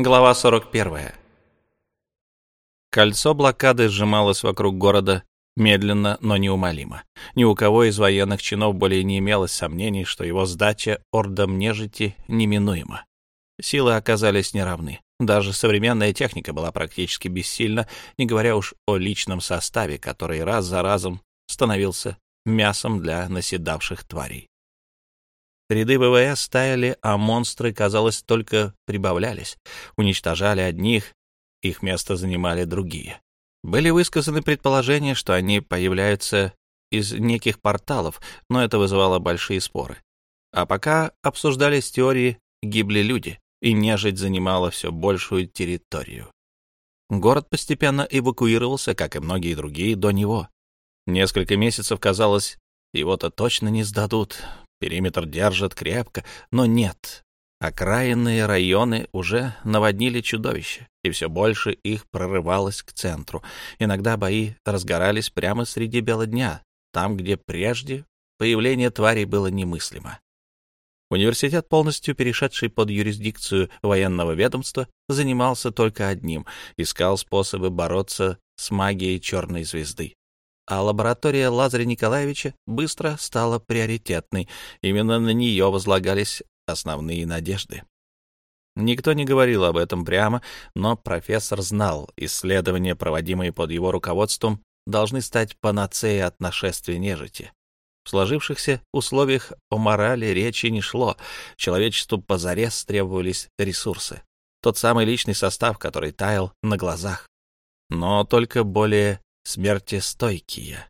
Глава 41. Кольцо блокады сжималось вокруг города медленно, но неумолимо. Ни у кого из военных чинов более не имелось сомнений, что его сдача ордам нежити неминуема. Силы оказались неравны. Даже современная техника была практически бессильна, не говоря уж о личном составе, который раз за разом становился мясом для наседавших тварей. Ряды ВВС стаяли, а монстры, казалось, только прибавлялись. Уничтожали одних, их место занимали другие. Были высказаны предположения, что они появляются из неких порталов, но это вызывало большие споры. А пока обсуждались теории, гибли люди, и нежить занимала все большую территорию. Город постепенно эвакуировался, как и многие другие до него. Несколько месяцев казалось, его-то точно не сдадут, Периметр держат крепко, но нет. Окраинные районы уже наводнили чудовища, и все больше их прорывалось к центру. Иногда бои разгорались прямо среди бела дня, там, где прежде появление тварей было немыслимо. Университет, полностью перешедший под юрисдикцию военного ведомства, занимался только одним — искал способы бороться с магией черной звезды а лаборатория Лазаря Николаевича быстро стала приоритетной. Именно на нее возлагались основные надежды. Никто не говорил об этом прямо, но профессор знал, исследования, проводимые под его руководством, должны стать панацеей от нашествия нежити. В сложившихся условиях о морали речи не шло, человечеству позарез требовались ресурсы. Тот самый личный состав, который таял на глазах. Но только более смертестойкие.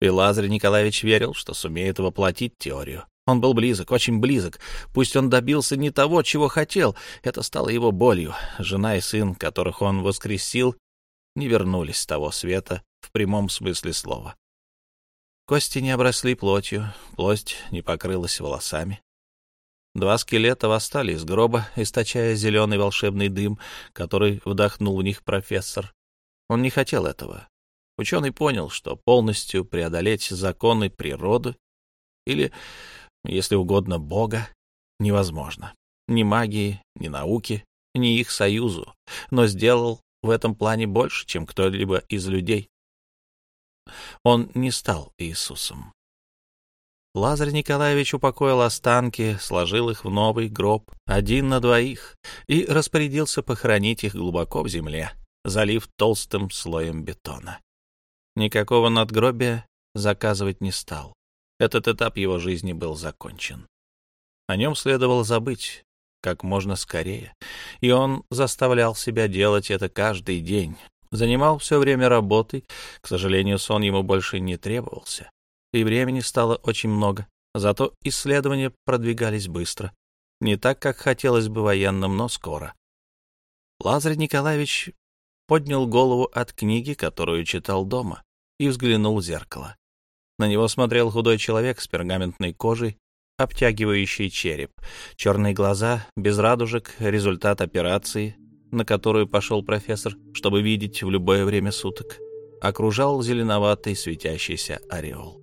И Лазарь Николаевич верил, что сумеет воплотить теорию. Он был близок, очень близок. Пусть он добился не того, чего хотел, это стало его болью. Жена и сын, которых он воскресил, не вернулись с того света в прямом смысле слова. Кости не обросли плотью, плоть не покрылась волосами. Два скелета восстали из гроба, источая зеленый волшебный дым, который вдохнул в них профессор. Он не хотел этого. Ученый понял, что полностью преодолеть законы природы или, если угодно, Бога невозможно. Ни магии, ни науки, ни их союзу, но сделал в этом плане больше, чем кто-либо из людей. Он не стал Иисусом. Лазарь Николаевич упокоил останки, сложил их в новый гроб, один на двоих, и распорядился похоронить их глубоко в земле, залив толстым слоем бетона. Никакого надгробия заказывать не стал. Этот этап его жизни был закончен. О нем следовало забыть как можно скорее, и он заставлял себя делать это каждый день. Занимал все время работой, к сожалению, сон ему больше не требовался, и времени стало очень много, зато исследования продвигались быстро. Не так, как хотелось бы военным, но скоро. Лазарь Николаевич поднял голову от книги, которую читал дома, и взглянул в зеркало. На него смотрел худой человек с пергаментной кожей, обтягивающий череп, черные глаза, без радужек, результат операции, на которую пошел профессор, чтобы видеть в любое время суток, окружал зеленоватый светящийся ореол.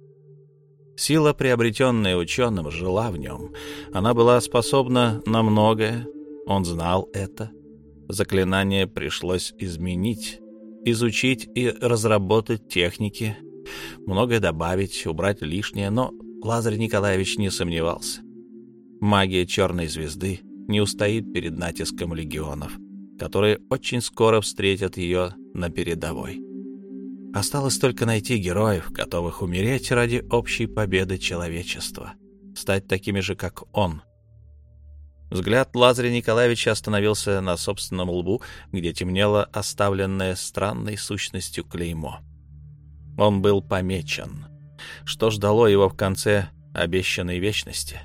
Сила, приобретенная ученым, жила в нем. Она была способна на многое, он знал это. Заклинание пришлось изменить, изучить и разработать техники, многое добавить, убрать лишнее, но Лазарь Николаевич не сомневался. Магия черной звезды не устоит перед натиском легионов, которые очень скоро встретят ее на передовой. Осталось только найти героев, готовых умереть ради общей победы человечества, стать такими же, как он, Взгляд Лазаря Николаевича остановился на собственном лбу, где темнело оставленное странной сущностью клеймо. Он был помечен. Что ждало его в конце обещанной вечности?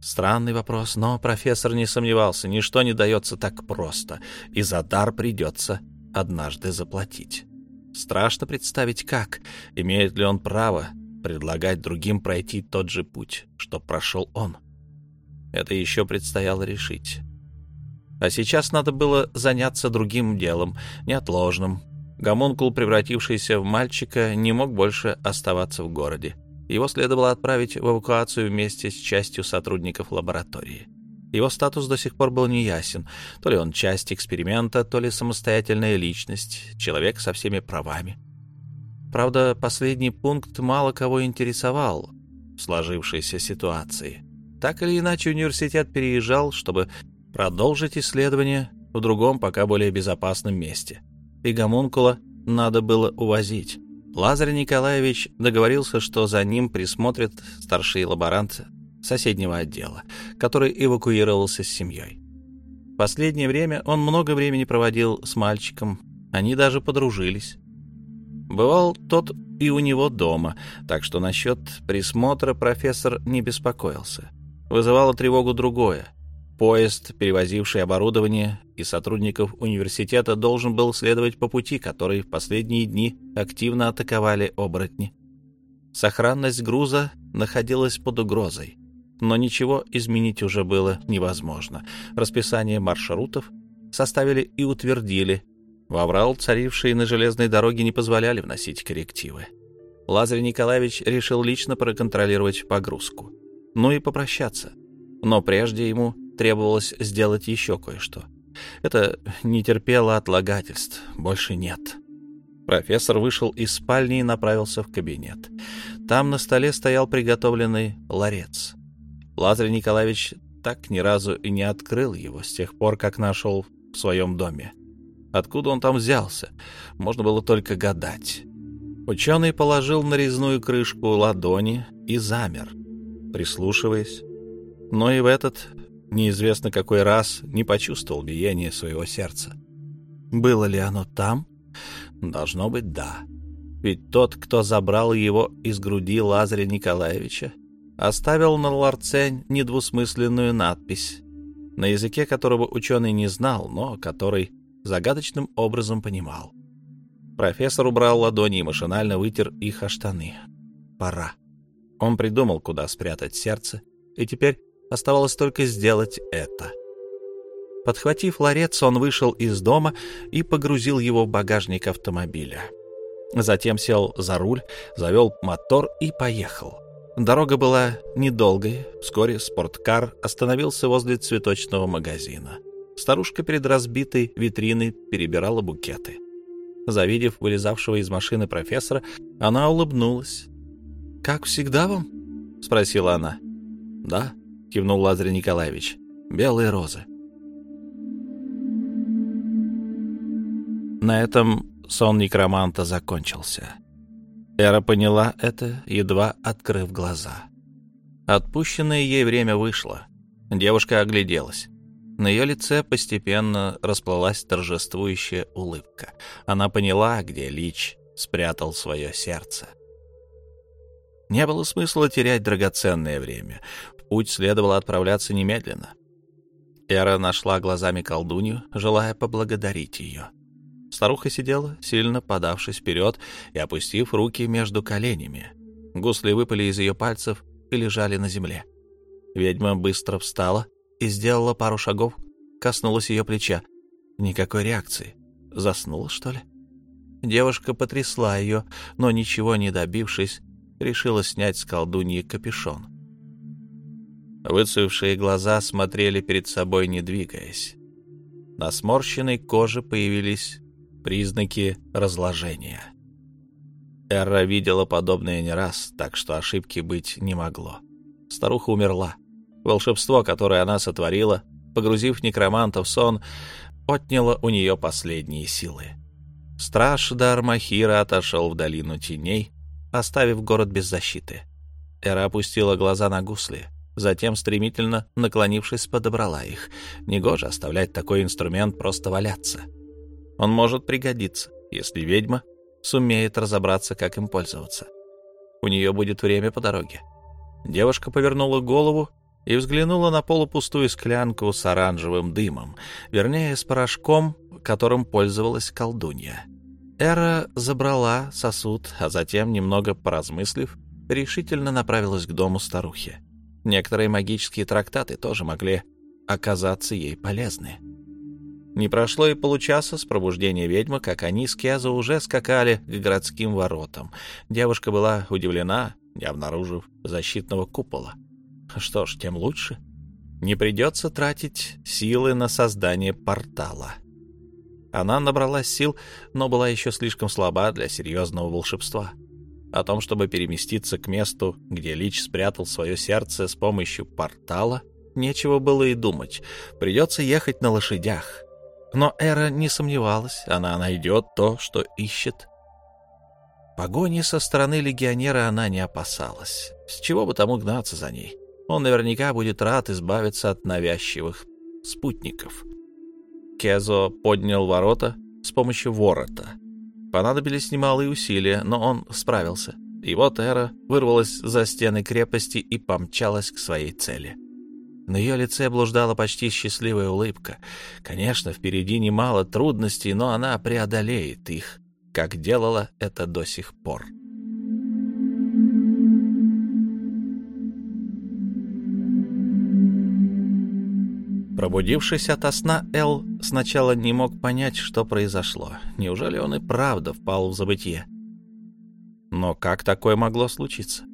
Странный вопрос, но профессор не сомневался, ничто не дается так просто, и за дар придется однажды заплатить. Страшно представить, как, имеет ли он право предлагать другим пройти тот же путь, что прошел он. — это еще предстояло решить. А сейчас надо было заняться другим делом, неотложным. Гомункул, превратившийся в мальчика, не мог больше оставаться в городе. Его следовало отправить в эвакуацию вместе с частью сотрудников лаборатории. Его статус до сих пор был неясен. То ли он часть эксперимента, то ли самостоятельная личность, человек со всеми правами. Правда, последний пункт мало кого интересовал в сложившейся ситуации. Так или иначе, университет переезжал, чтобы продолжить исследование в другом, пока более безопасном месте. И гомункула надо было увозить. Лазарь Николаевич договорился, что за ним присмотрит старший лаборант соседнего отдела, который эвакуировался с семьей. В последнее время он много времени проводил с мальчиком, они даже подружились. Бывал тот и у него дома, так что насчет присмотра профессор не беспокоился. Вызывало тревогу другое. Поезд, перевозивший оборудование и сотрудников университета, должен был следовать по пути, который в последние дни активно атаковали оборотни. Сохранность груза находилась под угрозой но ничего изменить уже было невозможно. Расписание маршрутов составили и утвердили. Ваврал, царившие на железной дороге, не позволяли вносить коррективы. Лазарь Николаевич решил лично проконтролировать погрузку. Ну и попрощаться. Но прежде ему требовалось сделать еще кое-что. Это не терпело отлагательств. Больше нет. Профессор вышел из спальни и направился в кабинет. Там на столе стоял приготовленный ларец. Лазарь Николаевич так ни разу и не открыл его с тех пор, как нашел в своем доме. Откуда он там взялся, можно было только гадать. Ученый положил на резную крышку ладони и замер, прислушиваясь. Но и в этот, неизвестно какой раз, не почувствовал биение своего сердца. Было ли оно там? Должно быть, да. Ведь тот, кто забрал его из груди Лазаря Николаевича, оставил на ларце недвусмысленную надпись, на языке которого ученый не знал, но который загадочным образом понимал. Профессор убрал ладони и машинально вытер их о штаны. Пора. Он придумал, куда спрятать сердце, и теперь оставалось только сделать это. Подхватив ларец, он вышел из дома и погрузил его в багажник автомобиля. Затем сел за руль, завел мотор и поехал. Дорога была недолгой. Вскоре спорткар остановился возле цветочного магазина. Старушка перед разбитой витриной перебирала букеты. Завидев вылезавшего из машины профессора, она улыбнулась. «Как всегда вам?» — спросила она. «Да», — кивнул Лазарь Николаевич. «Белые розы». На этом сон некроманта закончился. Эра поняла это, едва открыв глаза. Отпущенное ей время вышло. Девушка огляделась. На ее лице постепенно расплылась торжествующая улыбка. Она поняла, где Лич спрятал свое сердце. Не было смысла терять драгоценное время. В путь следовало отправляться немедленно. Эра нашла глазами колдунью, желая поблагодарить ее. — Старуха сидела, сильно подавшись вперед и опустив руки между коленями. Гусли выпали из ее пальцев и лежали на земле. Ведьма быстро встала и сделала пару шагов, коснулась ее плеча. Никакой реакции. Заснула, что ли? Девушка потрясла ее, но, ничего не добившись, решила снять с колдуньи капюшон. Выцвевшие глаза смотрели перед собой, не двигаясь. На сморщенной коже появились признаки разложения. Эра видела подобное не раз, так что ошибки быть не могло. Старуха умерла. Волшебство, которое она сотворила, погрузив некроманта в сон, отняло у нее последние силы. Страж Дармахира отошел в долину теней, оставив город без защиты. Эра опустила глаза на гусли, затем, стремительно наклонившись, подобрала их. Негоже оставлять такой инструмент просто валяться. Он может пригодиться, если ведьма сумеет разобраться, как им пользоваться. У нее будет время по дороге. Девушка повернула голову и взглянула на полупустую склянку с оранжевым дымом, вернее, с порошком, которым пользовалась колдунья. Эра забрала сосуд, а затем, немного поразмыслив, решительно направилась к дому старухи. Некоторые магические трактаты тоже могли оказаться ей полезны. Не прошло и получаса с пробуждения ведьмы, как они с Кезо уже скакали к городским воротам. Девушка была удивлена, не обнаружив защитного купола. Что ж, тем лучше. Не придется тратить силы на создание портала. Она набралась сил, но была еще слишком слаба для серьезного волшебства. О том, чтобы переместиться к месту, где Лич спрятал свое сердце с помощью портала, нечего было и думать. Придется ехать на лошадях. Но Эра не сомневалась, она найдет то, что ищет. Погони со стороны легионера она не опасалась. С чего бы тому гнаться за ней? Он наверняка будет рад избавиться от навязчивых спутников. Кезо поднял ворота с помощью ворота. Понадобились немалые усилия, но он справился. И вот Эра вырвалась за стены крепости и помчалась к своей цели. На ее лице блуждала почти счастливая улыбка. Конечно, впереди немало трудностей, но она преодолеет их, как делала это до сих пор. Пробудившись ото сна, Эл сначала не мог понять, что произошло. Неужели он и правда впал в забытье? Но как такое могло случиться?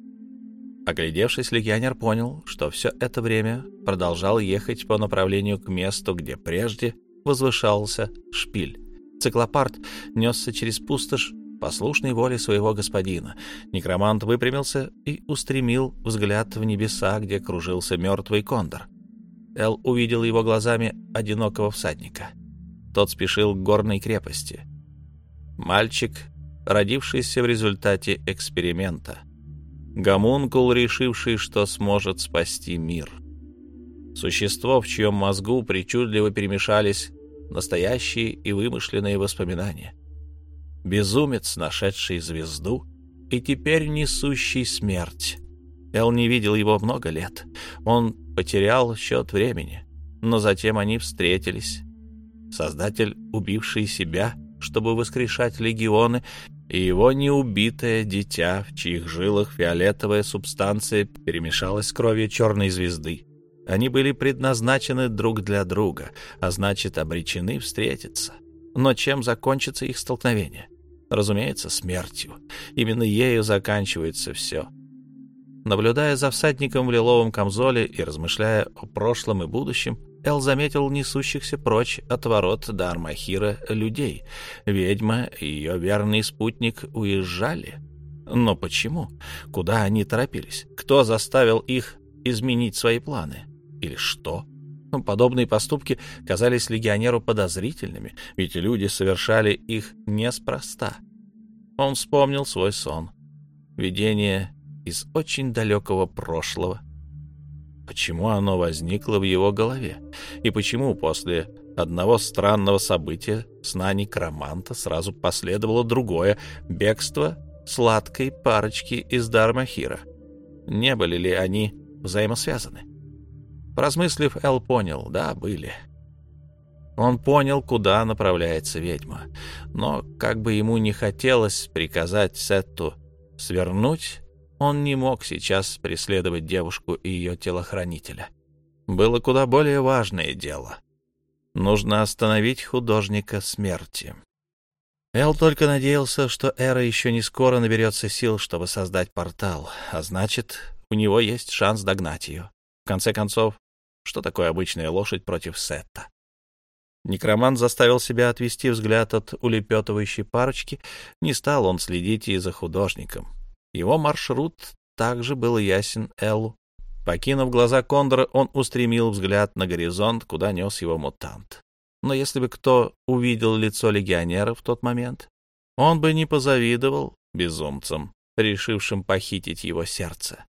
Оглядевшись, легионер понял, что все это время продолжал ехать по направлению к месту, где прежде возвышался шпиль. Циклопарт несся через пустошь, послушной воле своего господина. Некромант выпрямился и устремил взгляд в небеса, где кружился мертвый кондор. Эл увидел его глазами одинокого всадника. Тот спешил к горной крепости. Мальчик, родившийся в результате эксперимента. Гомункул, решивший, что сможет спасти мир. Существо, в чьем мозгу причудливо перемешались настоящие и вымышленные воспоминания. Безумец, нашедший звезду и теперь несущий смерть. Эл не видел его много лет. Он потерял счет времени, но затем они встретились. Создатель, убивший себя, чтобы воскрешать легионы, и его неубитое дитя, в чьих жилах фиолетовая субстанция перемешалась с кровью черной звезды. Они были предназначены друг для друга, а значит, обречены встретиться. Но чем закончится их столкновение? Разумеется, смертью. Именно ею заканчивается все. Наблюдая за всадником в лиловом камзоле и размышляя о прошлом и будущем, Эл заметил несущихся прочь от ворот Дармахира людей. Ведьма и ее верный спутник уезжали. Но почему? Куда они торопились? Кто заставил их изменить свои планы? Или что? Подобные поступки казались легионеру подозрительными, ведь люди совершали их неспроста. Он вспомнил свой сон. Видение из очень далекого прошлого. Почему оно возникло в его голове? И почему после одного странного события сна некроманта сразу последовало другое — бегство сладкой парочки из Дармахира? Не были ли они взаимосвязаны? Поразмыслив, Эл понял, да, были. Он понял, куда направляется ведьма. Но, как бы ему не хотелось приказать Сетту свернуть, он не мог сейчас преследовать девушку и ее телохранителя. Было куда более важное дело. Нужно остановить художника смерти. Эл только надеялся, что Эра еще не скоро наберется сил, чтобы создать портал, а значит, у него есть шанс догнать ее. В конце концов, что такое обычная лошадь против Сетта? Некромант заставил себя отвести взгляд от улепетывающей парочки. Не стал он следить и за художником. Его маршрут также был ясен Эллу. Покинув глаза Кондора, он устремил взгляд на горизонт, куда нес его мутант. Но если бы кто увидел лицо легионера в тот момент, он бы не позавидовал безумцам, решившим похитить его сердце.